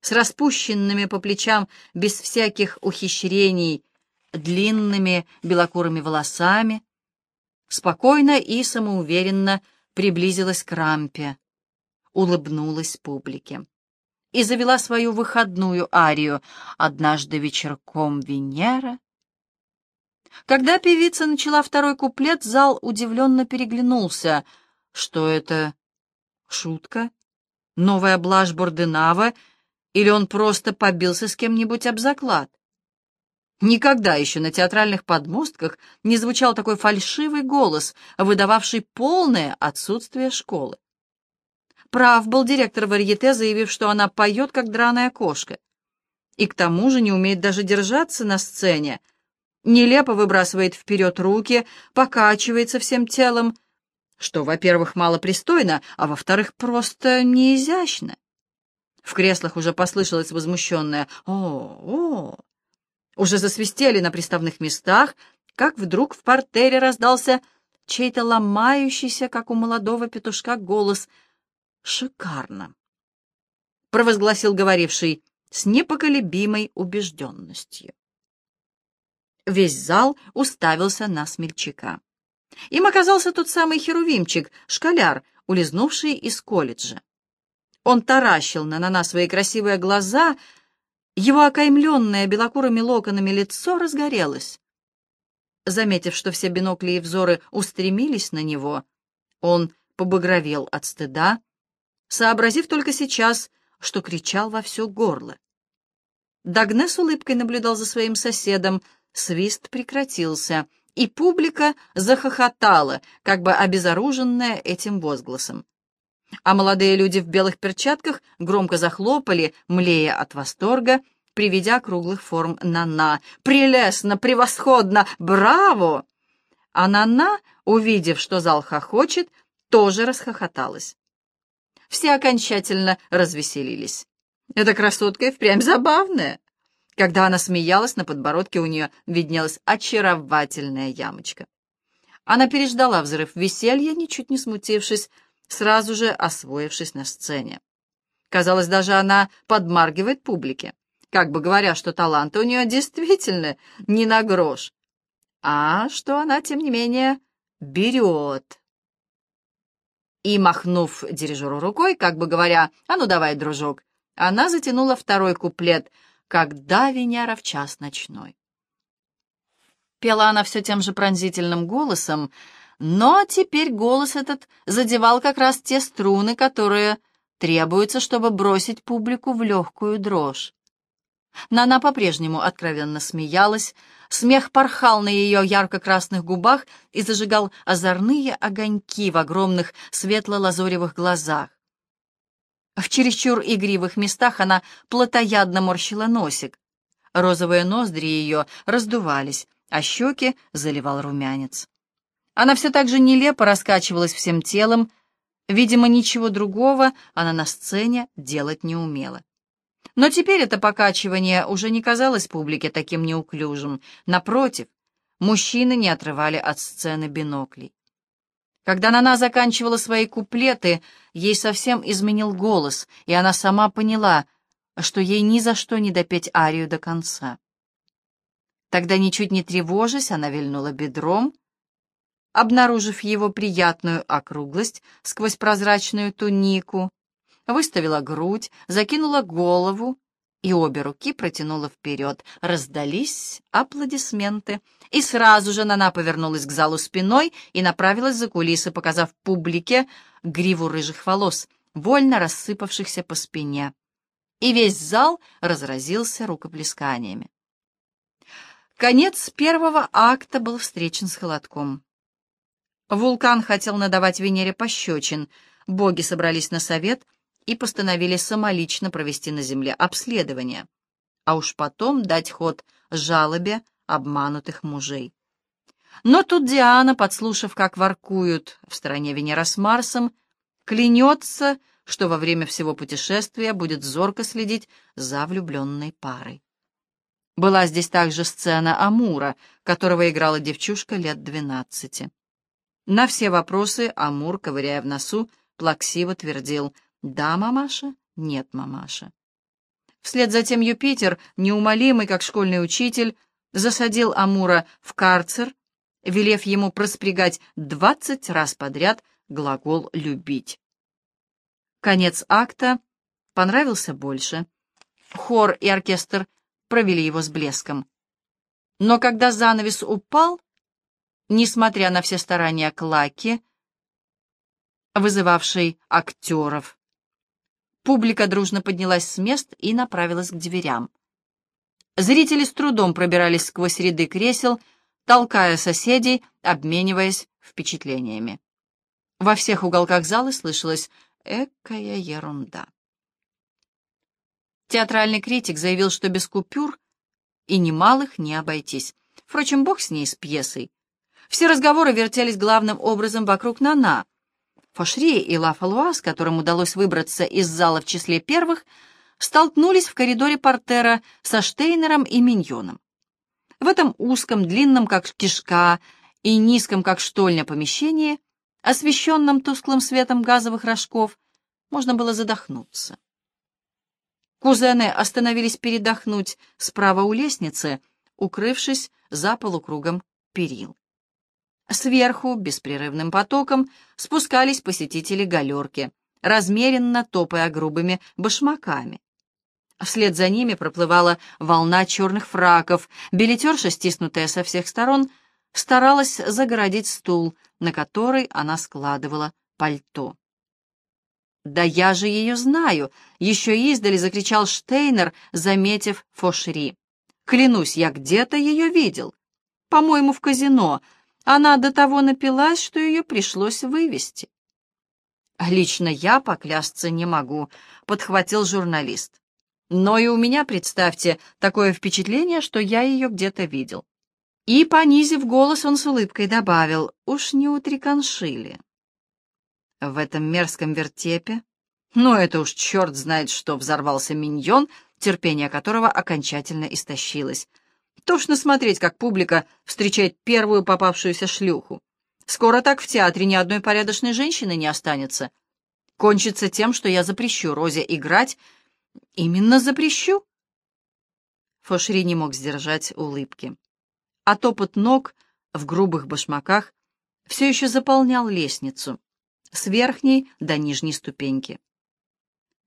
с распущенными по плечам без всяких ухищрений длинными белокурыми волосами, спокойно и самоуверенно приблизилась к рампе, улыбнулась публике и завела свою выходную арию «Однажды вечерком Венера». Когда певица начала второй куплет, зал удивленно переглянулся. Что это? Шутка? Новая блажь Борденава? Или он просто побился с кем-нибудь об заклад? Никогда еще на театральных подмостках не звучал такой фальшивый голос, выдававший полное отсутствие школы. Прав был директор варьете, заявив, что она поет, как драная кошка. И к тому же не умеет даже держаться на сцене. Нелепо выбрасывает вперед руки, покачивается всем телом, что, во-первых, малопристойно, а во-вторых, просто неизящно. В креслах уже послышалось возмущенное «О, о!» Уже засвистели на приставных местах, как вдруг в портере раздался чей-то ломающийся, как у молодого петушка, голос. «Шикарно!» — провозгласил говоривший с непоколебимой убежденностью. Весь зал уставился на смельчака. Им оказался тот самый херувимчик, школяр, улизнувший из колледжа. Он таращил на Нана свои красивые глаза, его окаймленное белокурыми локонами лицо разгорелось. Заметив, что все бинокли и взоры устремились на него, он побагровел от стыда, сообразив только сейчас, что кричал во все горло. Дагне с улыбкой наблюдал за своим соседом. Свист прекратился, и публика захохотала, как бы обезоруженная этим возгласом. А молодые люди в белых перчатках громко захлопали, млея от восторга, приведя круглых форм Нана. «Прелестно! Превосходно! Браво!» А Нана, увидев, что зал хохочет, тоже расхохоталась. Все окончательно развеселились. Эта красотка и впрямь забавная. Когда она смеялась, на подбородке у нее виднелась очаровательная ямочка. Она переждала взрыв веселья, ничуть не смутившись, сразу же освоившись на сцене. Казалось, даже она подмаргивает публике как бы говоря, что таланта у нее действительно не на грош, а что она, тем не менее, берет. И, махнув дирижеру рукой, как бы говоря, «А ну давай, дружок», она затянула второй куплет «Когда Венера в час ночной». Пела она все тем же пронзительным голосом, но теперь голос этот задевал как раз те струны, которые требуются, чтобы бросить публику в легкую дрожь. Нана по-прежнему откровенно смеялась, смех порхал на ее ярко-красных губах и зажигал озорные огоньки в огромных светло-лазоревых глазах. В чересчур игривых местах она плотоядно морщила носик. Розовые ноздри ее раздувались, а щеки заливал румянец. Она все так же нелепо раскачивалась всем телом, видимо, ничего другого она на сцене делать не умела. Но теперь это покачивание уже не казалось публике таким неуклюжим. Напротив, мужчины не отрывали от сцены биноклей. Когда Нана заканчивала свои куплеты, ей совсем изменил голос, и она сама поняла, что ей ни за что не допеть арию до конца. Тогда, ничуть не тревожась, она вильнула бедром, обнаружив его приятную округлость сквозь прозрачную тунику, выставила грудь, закинула голову и обе руки протянула вперед. Раздались аплодисменты, и сразу же Нана повернулась к залу спиной и направилась за кулисы, показав публике гриву рыжих волос, вольно рассыпавшихся по спине. И весь зал разразился рукоплесканиями. Конец первого акта был встречен с холодком. Вулкан хотел надавать Венере пощечин, боги собрались на совет — и постановили самолично провести на земле обследование, а уж потом дать ход жалобе обманутых мужей. Но тут Диана, подслушав, как воркуют в стороне Венера с Марсом, клянется, что во время всего путешествия будет зорко следить за влюбленной парой. Была здесь также сцена Амура, которого играла девчушка лет двенадцати. На все вопросы Амур, ковыряя в носу, плаксиво твердил — да, мамаша, нет, мамаша. Вслед за тем Юпитер, неумолимый, как школьный учитель, засадил Амура в карцер, велев ему проспрягать двадцать раз подряд глагол «любить». Конец акта понравился больше. Хор и оркестр провели его с блеском. Но когда занавес упал, несмотря на все старания Клаки, вызывавшей актеров, Публика дружно поднялась с мест и направилась к дверям. Зрители с трудом пробирались сквозь ряды кресел, толкая соседей, обмениваясь впечатлениями. Во всех уголках зала слышалась «экая ерунда». Театральный критик заявил, что без купюр и немалых не обойтись. Впрочем, бог с ней, с пьесой. Все разговоры вертелись главным образом вокруг Нана — Фошри и Ла Фалуа, которым удалось выбраться из зала в числе первых, столкнулись в коридоре портера со Штейнером и Миньоном. В этом узком, длинном, как кишка, и низком, как штольня, помещении, освещенном тусклым светом газовых рожков, можно было задохнуться. Кузены остановились передохнуть справа у лестницы, укрывшись за полукругом перил. Сверху, беспрерывным потоком, спускались посетители галерки, размеренно топая грубыми башмаками. Вслед за ними проплывала волна черных фраков, билетерша, стиснутая со всех сторон, старалась загородить стул, на который она складывала пальто. «Да я же ее знаю!» — еще издали закричал Штейнер, заметив Фошри. «Клянусь, я где-то ее видел. По-моему, в казино. Она до того напилась, что ее пришлось вывести». «Лично я поклясться не могу», — подхватил журналист. «Но и у меня, представьте, такое впечатление, что я ее где-то видел». И, понизив голос, он с улыбкой добавил, «Уж не утриконшили». В этом мерзком вертепе, ну это уж черт знает что, взорвался миньон, терпение которого окончательно истощилось. Тошно смотреть, как публика встречает первую попавшуюся шлюху. Скоро так в театре ни одной порядочной женщины не останется. Кончится тем, что я запрещу Розе играть. Именно запрещу. Фошри не мог сдержать улыбки а топот ног в грубых башмаках все еще заполнял лестницу с верхней до нижней ступеньки.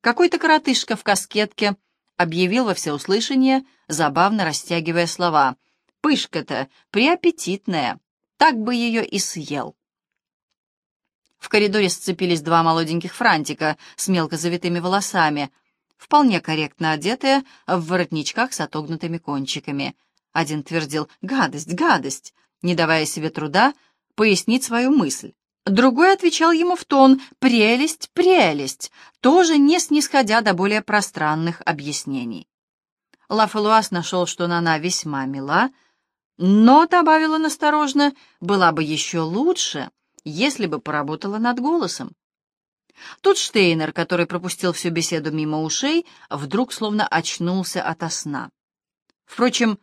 Какой-то коротышка в каскетке объявил во всеуслышание, забавно растягивая слова. «Пышка-то приаппетитная, так бы ее и съел». В коридоре сцепились два молоденьких франтика с мелко завитыми волосами, вполне корректно одетые в воротничках с отогнутыми кончиками — один твердил «гадость, гадость», не давая себе труда пояснить свою мысль. Другой отвечал ему в тон «прелесть, прелесть», тоже не снисходя до более пространных объяснений. Лафалуас нашел, что Нана весьма мила, но, добавил он осторожно, была бы еще лучше, если бы поработала над голосом. Тут Штейнер, который пропустил всю беседу мимо ушей, вдруг словно очнулся ото сна. Впрочем,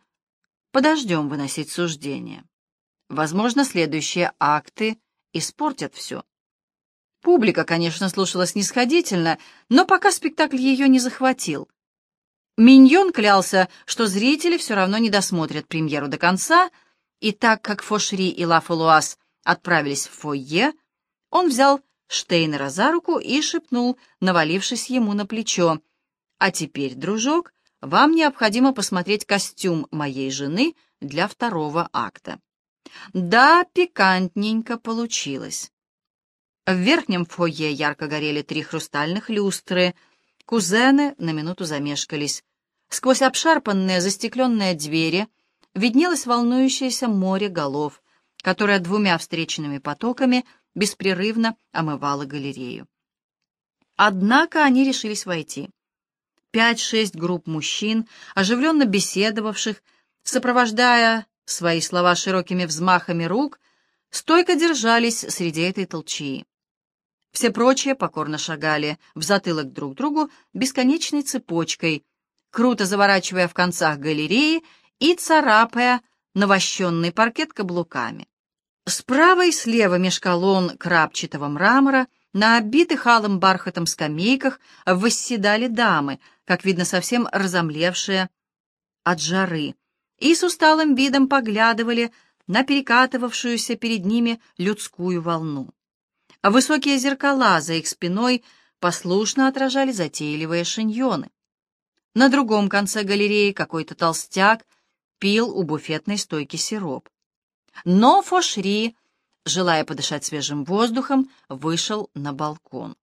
Подождем выносить суждение. Возможно, следующие акты испортят все. Публика, конечно, слушала снисходительно, но пока спектакль ее не захватил. Миньон клялся, что зрители все равно не досмотрят премьеру до конца, и так как Фошри и Лафалуаз отправились в фойе, он взял Штейнера за руку и шепнул, навалившись ему на плечо. «А теперь, дружок, вам необходимо посмотреть костюм моей жены для второго акта. Да, пикантненько получилось. В верхнем фойе ярко горели три хрустальных люстры. Кузены на минуту замешкались. Сквозь обшарпанные застекленные двери виднелось волнующееся море голов, которое двумя встречными потоками беспрерывно омывало галерею. Однако они решились войти пять-шесть групп мужчин, оживленно беседовавших, сопровождая свои слова широкими взмахами рук, стойко держались среди этой толчии. Все прочие покорно шагали в затылок друг другу бесконечной цепочкой, круто заворачивая в концах галереи и царапая навощенный паркет каблуками. Справа и слева меж колонн крапчатого мрамора на обитых алым бархатом скамейках восседали дамы, как видно, совсем разомлевшие от жары, и с усталым видом поглядывали на перекатывавшуюся перед ними людскую волну. Высокие зеркала за их спиной послушно отражали затейливые шиньоны. На другом конце галереи какой-то толстяк пил у буфетной стойки сироп. Но Фошри, желая подышать свежим воздухом, вышел на балкон.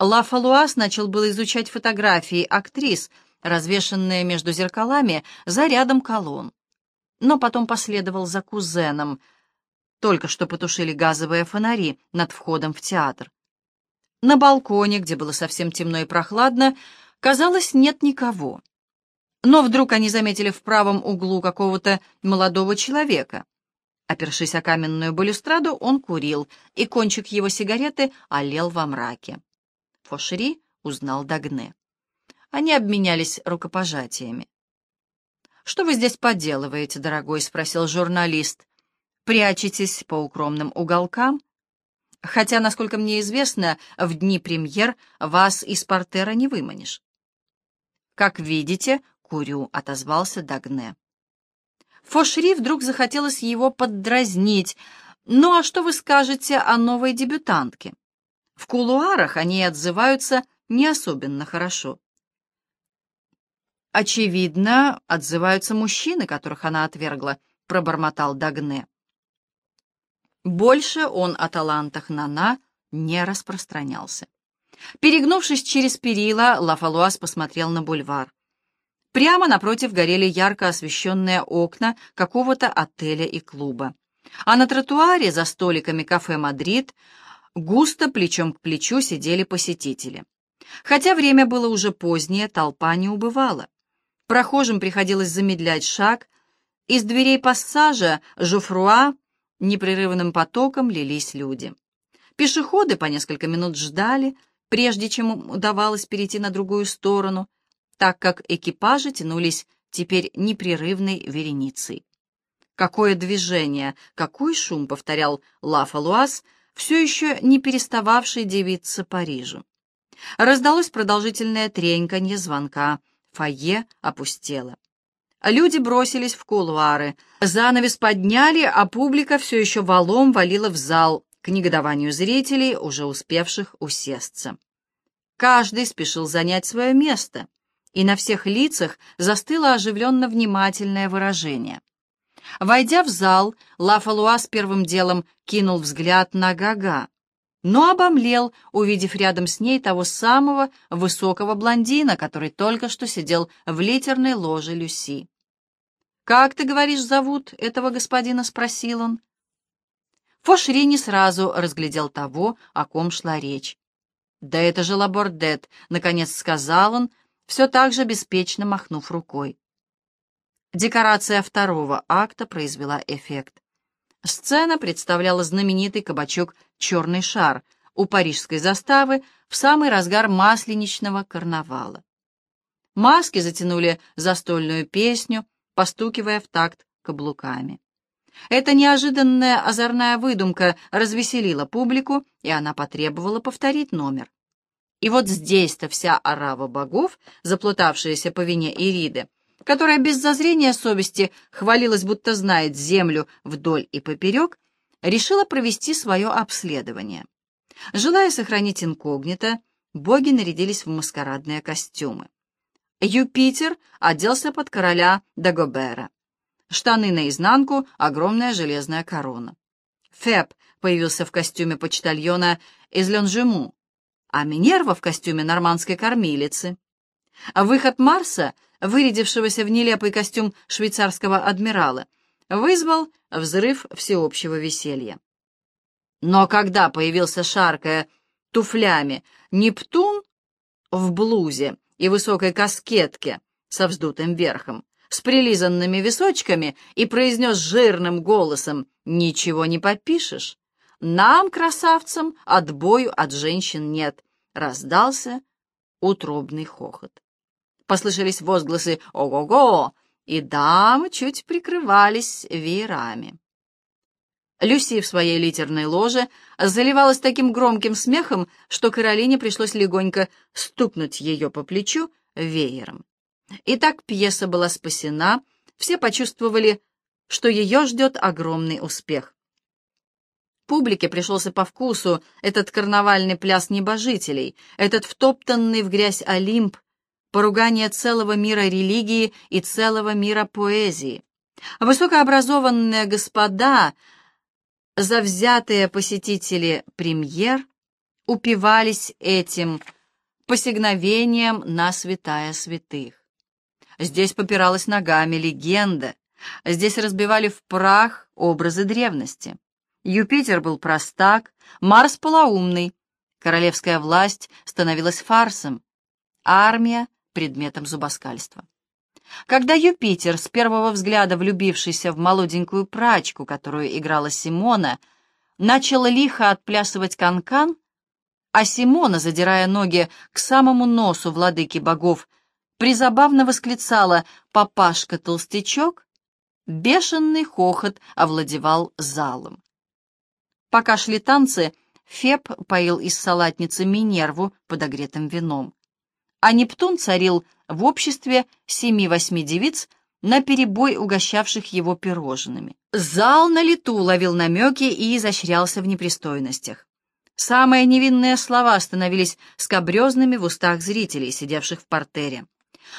Ла Фалуас начал было изучать фотографии актрис, развешанные между зеркалами за рядом колонн. Но потом последовал за кузеном. Только что потушили газовые фонари над входом в театр. На балконе, где было совсем темно и прохладно, казалось, нет никого. Но вдруг они заметили в правом углу какого-то молодого человека. Опершись о каменную балюстраду, он курил, и кончик его сигареты олел во мраке. Фошери узнал Дагне. Они обменялись рукопожатиями. «Что вы здесь поделываете, дорогой?» — спросил журналист. «Прячетесь по укромным уголкам? Хотя, насколько мне известно, в дни премьер вас из портера не выманишь». «Как видите, курю», — отозвался Дагне. Фошри вдруг захотелось его поддразнить. «Ну а что вы скажете о новой дебютантке?» В кулуарах они отзываются не особенно хорошо. «Очевидно, отзываются мужчины, которых она отвергла», — пробормотал Дагне. Больше он о талантах Нана не распространялся. Перегнувшись через перила, Лафалуаз посмотрел на бульвар. Прямо напротив горели ярко освещенные окна какого-то отеля и клуба. А на тротуаре за столиками кафе «Мадрид» густо плечом к плечу сидели посетители. Хотя время было уже позднее, толпа не убывала. Прохожим приходилось замедлять шаг, из дверей пассажа Жуфруа непрерывным потоком лились люди. Пешеходы по несколько минут ждали, прежде чем удавалось перейти на другую сторону, так как экипажи тянулись теперь непрерывной вереницей. Какое движение, какой шум, повторял Лафалуаз, все еще не перестававший девиться Парижу. Раздалось продолжительное треньканье звонка, фойе опустело. Люди бросились в кулуары, занавес подняли, а публика все еще валом валила в зал, к негодованию зрителей, уже успевших усесться. Каждый спешил занять свое место, и на всех лицах застыло оживленно внимательное выражение. Войдя в зал, Лафалуа с первым делом кинул взгляд на Гага, но обомлел, увидев рядом с ней того самого высокого блондина, который только что сидел в литерной ложе Люси. «Как, ты говоришь, зовут этого господина?» — спросил он. Фошри не сразу разглядел того, о ком шла речь. «Да это же Лабордет», — наконец сказал он, все так же беспечно махнув рукой. Декорация второго акта произвела эффект. Сцена представляла знаменитый кабачок «Черный шар» у парижской заставы в самый разгар масленичного карнавала. Маски затянули застольную песню, постукивая в такт каблуками. Эта неожиданная озорная выдумка развеселила публику, и она потребовала повторить номер. И вот здесь-то вся орава богов, заплутавшаяся по вине Ириды, которая без зазрения совести хвалилась, будто знает землю вдоль и поперек, решила провести свое обследование. Желая сохранить инкогнито, боги нарядились в маскарадные костюмы. Юпитер оделся под короля Дагобера. Штаны наизнанку, огромная железная корона. Феб появился в костюме почтальона из Ленжему, а Минерва в костюме нормандской кормилицы. Выход Марса, вырядившегося в нелепый костюм швейцарского адмирала, вызвал взрыв всеобщего веселья. Но когда появился шаркая туфлями Нептун в блузе и высокой каскетке со вздутым верхом, с прилизанными височками и произнес жирным голосом «Ничего не попишешь, нам, красавцам, отбою от женщин нет. Раздался утробный хохот. Послышались возгласы «Ого-го!» и дамы чуть прикрывались веерами. Люси в своей литерной ложе заливалась таким громким смехом, что Каролине пришлось легонько стукнуть ее по плечу веером. И так пьеса была спасена, все почувствовали, что ее ждет огромный успех. Публике пришелся по вкусу этот карнавальный пляс небожителей, этот втоптанный в грязь Олимп, поругание целого мира религии и целого мира поэзии. Высокообразованные господа, завзятые посетители премьер, упивались этим посигновением на святая святых. Здесь попиралась ногами легенда, здесь разбивали в прах образы древности. Юпитер был простак, Марс полоумный, королевская власть становилась фарсом, армия — предметом зубоскальства. Когда Юпитер, с первого взгляда влюбившийся в молоденькую прачку, которую играла Симона, начал лихо отплясывать канкан, -кан, а Симона, задирая ноги к самому носу владыки богов, призабавно восклицала «Папашка-толстячок», бешеный хохот овладевал залом. Пока шли танцы, Феб поил из салатницы Минерву подогретым вином. А Нептун царил в обществе семи-восьми девиц, наперебой угощавших его пирожными. Зал на лету ловил намеки и изощрялся в непристойностях. Самые невинные слова становились скобрезными в устах зрителей, сидевших в портере.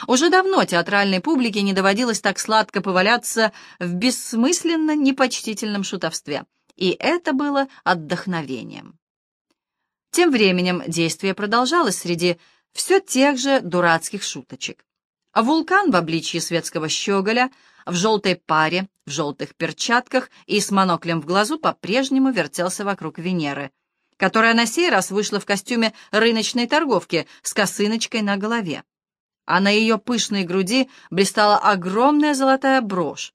Уже давно театральной публике не доводилось так сладко поваляться в бессмысленно непочтительном шутовстве — и это было отдохновением. Тем временем действие продолжалось среди все тех же дурацких шуточек. Вулкан в обличье светского щеголя, в желтой паре, в желтых перчатках и с моноклем в глазу по-прежнему вертелся вокруг Венеры, которая на сей раз вышла в костюме рыночной торговки с косыночкой на голове. А на ее пышной груди блистала огромная золотая брошь.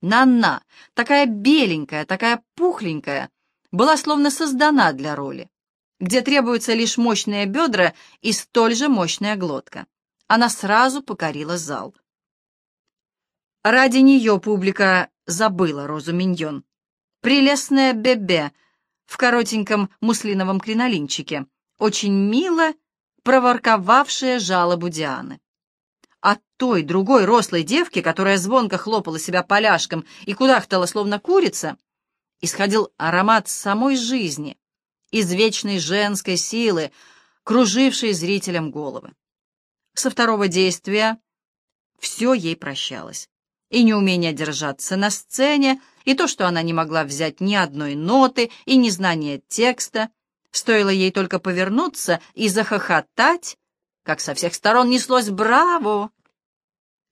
Нанна, такая беленькая, такая пухленькая, была словно создана для роли, где требуются лишь мощные бедра и столь же мощная глотка. Она сразу покорила зал. Ради нее публика забыла Розу Миньон. Прелестная Бебе в коротеньком муслиновом кринолинчике, очень мило проворковавшая жалобу Дианы. От той другой рослой девки, которая звонко хлопала себя поляшком и кудахтала, словно курица, исходил аромат самой жизни, из вечной женской силы, кружившей зрителям головы. Со второго действия все ей прощалось. И неумение держаться на сцене, и то, что она не могла взять ни одной ноты, и незнание текста. Стоило ей только повернуться и захохотать, как со всех сторон неслось «Браво!».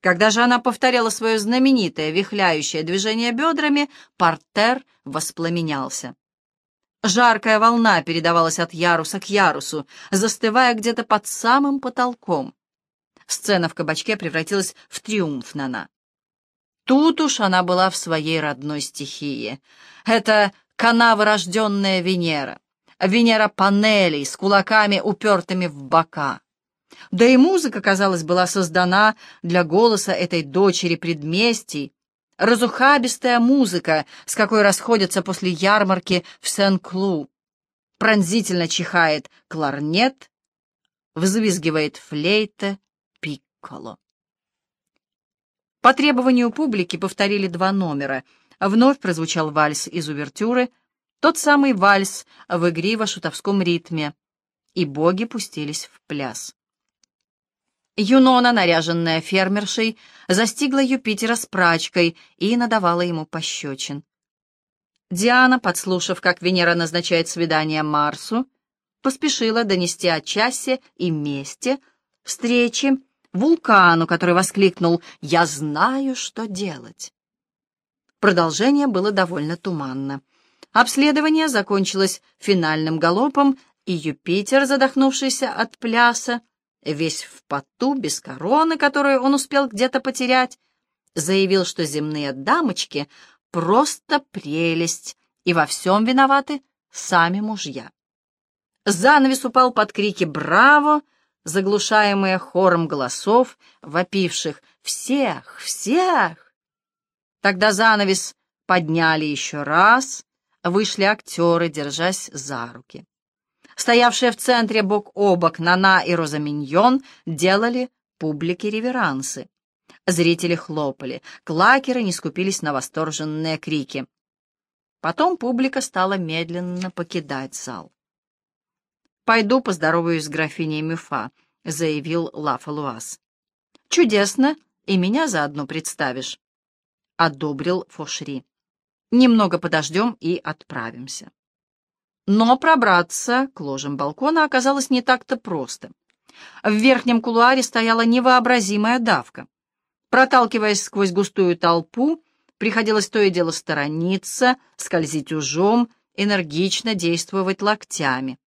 Когда же она повторяла свое знаменитое вихляющее движение бедрами, портер воспламенялся. Жаркая волна передавалась от яруса к ярусу, застывая где-то под самым потолком. Сцена в кабачке превратилась в триумф Нана. Тут уж она была в своей родной стихии. Это канаворожденная Венера. Венера панелей с кулаками, упертыми в бока. Да и музыка, казалось, была создана для голоса этой дочери предместий, разухабистая музыка, с какой расходятся после ярмарки в Сен-Клу. Пронзительно чихает кларнет, взвизгивает флейта, пикколо. По требованию публики повторили два номера. Вновь прозвучал вальс из увертюры, тот самый вальс в игриво-шутовском ритме, и боги пустились в пляс. Юнона, наряженная фермершей, застигла Юпитера с прачкой и надавала ему пощечин. Диана, подслушав, как Венера назначает свидание Марсу, поспешила донести о часе и месте встречи вулкану, который воскликнул «Я знаю, что делать». Продолжение было довольно туманно. Обследование закончилось финальным галопом, и Юпитер, задохнувшийся от пляса, весь в поту, без короны, которую он успел где-то потерять, заявил, что земные дамочки — просто прелесть, и во всем виноваты сами мужья. Занавес упал под крики «Браво!», заглушаемые хором голосов, вопивших «Всех! Всех!». Тогда занавес подняли еще раз, вышли актеры, держась за руки. Стоявшие в центре бок о бок Нана и Розаминьон делали публике реверансы. Зрители хлопали, клакеры не скупились на восторженные крики. Потом публика стала медленно покидать зал. «Пойду поздороваюсь с графиней Мюфа», — заявил Лафалуаз. «Чудесно, и меня заодно представишь», — одобрил Фошри. «Немного подождем и отправимся». Но пробраться к ложам балкона оказалось не так-то просто. В верхнем кулуаре стояла невообразимая давка. Проталкиваясь сквозь густую толпу, приходилось то и дело сторониться, скользить ужом, энергично действовать локтями.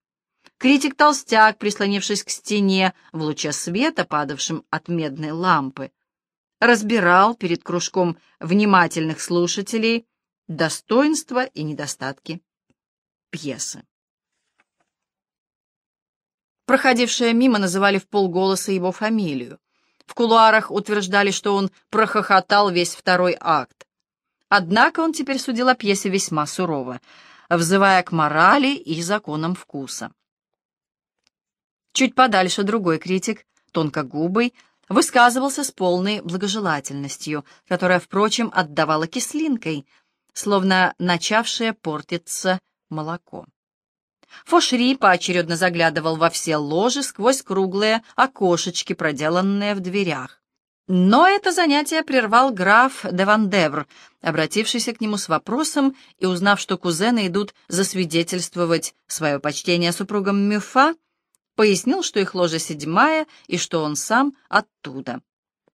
Критик-толстяк, прислонившись к стене в луче света, падавшем от медной лампы, разбирал перед кружком внимательных слушателей достоинства и недостатки пьесы. Проходившие мимо называли в полголоса его фамилию. В кулуарах утверждали, что он прохохотал весь второй акт. Однако он теперь судил о пьесе весьма сурово, взывая к морали и законам вкуса. Чуть подальше другой критик, тонкогубый, высказывался с полной благожелательностью, которая, впрочем, отдавала кислинкой, словно начавшая портиться молоко. Фошри поочередно заглядывал во все ложи сквозь круглые окошечки, проделанные в дверях. Но это занятие прервал граф де Вандевр, обратившийся к нему с вопросом и узнав, что кузены идут засвидетельствовать свое почтение супругам Мюфа, пояснил, что их ложа седьмая и что он сам оттуда.